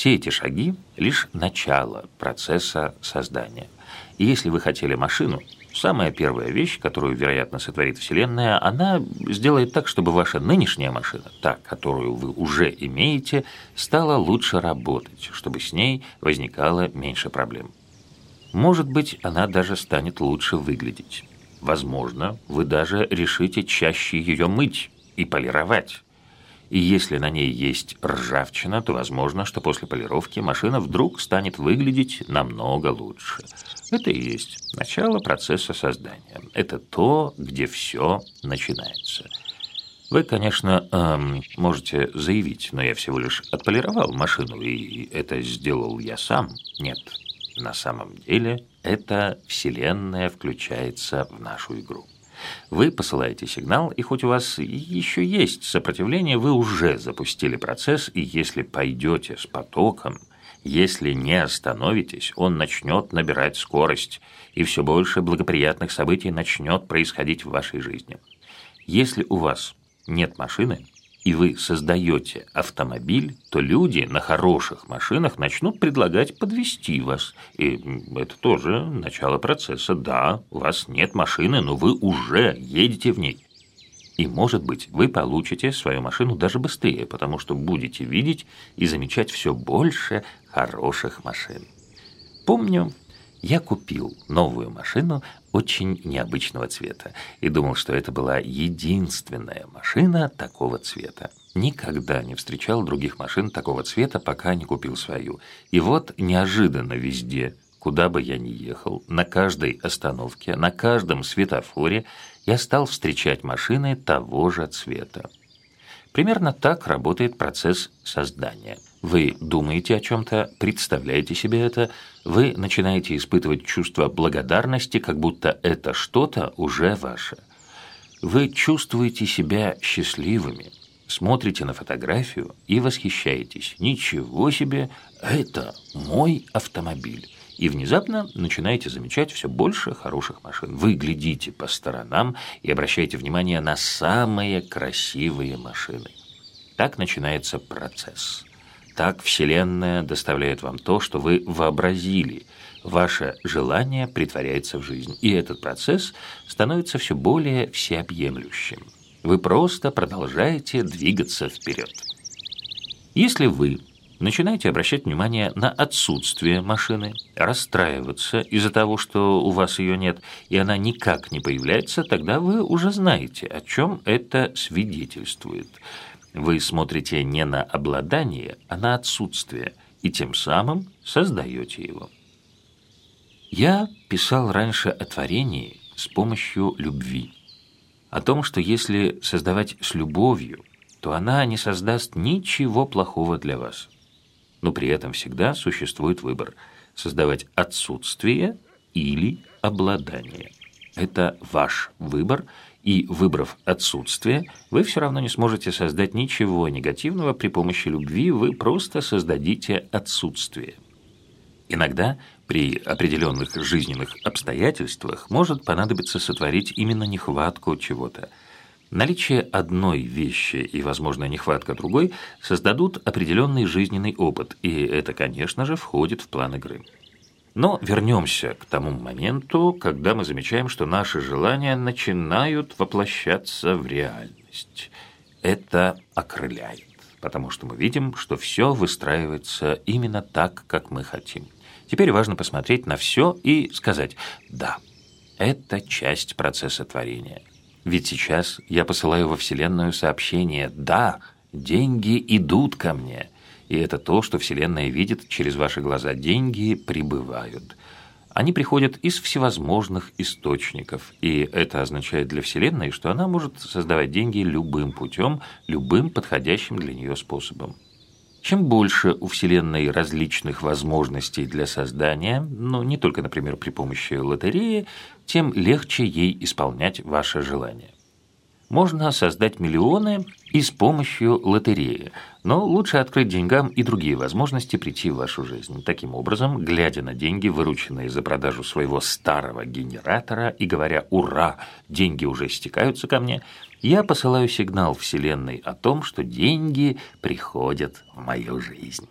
Все эти шаги – лишь начало процесса создания. И если вы хотели машину, самая первая вещь, которую, вероятно, сотворит Вселенная, она сделает так, чтобы ваша нынешняя машина, та, которую вы уже имеете, стала лучше работать, чтобы с ней возникало меньше проблем. Может быть, она даже станет лучше выглядеть. Возможно, вы даже решите чаще ее мыть и полировать. И если на ней есть ржавчина, то возможно, что после полировки машина вдруг станет выглядеть намного лучше. Это и есть начало процесса создания. Это то, где все начинается. Вы, конечно, эм, можете заявить, но я всего лишь отполировал машину, и это сделал я сам. Нет, на самом деле эта вселенная включается в нашу игру. Вы посылаете сигнал, и хоть у вас еще есть сопротивление, вы уже запустили процесс, и если пойдете с потоком, если не остановитесь, он начнет набирать скорость, и все больше благоприятных событий начнет происходить в вашей жизни. Если у вас нет машины, и вы создаете автомобиль, то люди на хороших машинах начнут предлагать подвести вас. И это тоже начало процесса. Да, у вас нет машины, но вы уже едете в ней. И, может быть, вы получите свою машину даже быстрее, потому что будете видеть и замечать все больше хороших машин. Помню, я купил новую машину очень необычного цвета и думал, что это была единственная машина такого цвета. Никогда не встречал других машин такого цвета, пока не купил свою. И вот неожиданно везде, куда бы я ни ехал, на каждой остановке, на каждом светофоре я стал встречать машины того же цвета. Примерно так работает процесс создания – вы думаете о чем-то, представляете себе это, вы начинаете испытывать чувство благодарности, как будто это что-то уже ваше. Вы чувствуете себя счастливыми, смотрите на фотографию и восхищаетесь. Ничего себе, это мой автомобиль. И внезапно начинаете замечать все больше хороших машин. Вы глядите по сторонам и обращаете внимание на самые красивые машины. Так начинается процесс. Так Вселенная доставляет вам то, что вы вообразили. Ваше желание притворяется в жизнь, и этот процесс становится все более всеобъемлющим. Вы просто продолжаете двигаться вперед. Если вы начинаете обращать внимание на отсутствие машины, расстраиваться из-за того, что у вас ее нет, и она никак не появляется, тогда вы уже знаете, о чем это свидетельствует – вы смотрите не на обладание, а на отсутствие, и тем самым создаете его. Я писал раньше о творении с помощью любви. О том, что если создавать с любовью, то она не создаст ничего плохого для вас. Но при этом всегда существует выбор – создавать отсутствие или обладание. Это ваш выбор – и выбрав отсутствие, вы все равно не сможете создать ничего негативного при помощи любви, вы просто создадите отсутствие. Иногда при определенных жизненных обстоятельствах может понадобиться сотворить именно нехватку чего-то. Наличие одной вещи и, возможно, нехватка другой создадут определенный жизненный опыт, и это, конечно же, входит в план игры. Но вернемся к тому моменту, когда мы замечаем, что наши желания начинают воплощаться в реальность. Это окрыляет, потому что мы видим, что все выстраивается именно так, как мы хотим. Теперь важно посмотреть на все и сказать «да». Это часть процесса творения. Ведь сейчас я посылаю во Вселенную сообщение «да», деньги идут ко мне – и это то, что Вселенная видит через ваши глаза. Деньги прибывают. Они приходят из всевозможных источников, и это означает для Вселенной, что она может создавать деньги любым путем, любым подходящим для нее способом. Чем больше у Вселенной различных возможностей для создания, но не только, например, при помощи лотереи, тем легче ей исполнять ваше желание. Можно создать миллионы и с помощью лотереи, но лучше открыть деньгам и другие возможности прийти в вашу жизнь. Таким образом, глядя на деньги, вырученные за продажу своего старого генератора и говоря «Ура! Деньги уже стекаются ко мне», я посылаю сигнал Вселенной о том, что деньги приходят в мою жизнь.